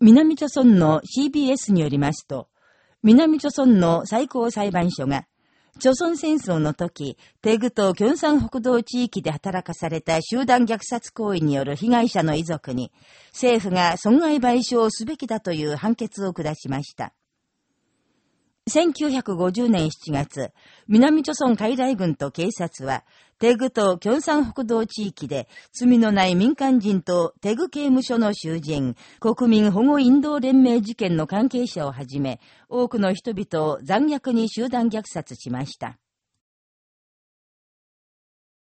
南朝村の CBS によりますと、南朝村の最高裁判所が、朝鮮戦争の時、テグと京山北道地域で働かされた集団虐殺行為による被害者の遺族に、政府が損害賠償すべきだという判決を下しました。1950年7月、南朝村海外軍と警察は、テグとキョンサン北道地域で、罪のない民間人とテグ刑務所の囚人、国民保護引導連盟事件の関係者をはじめ、多くの人々を残虐に集団虐殺しました。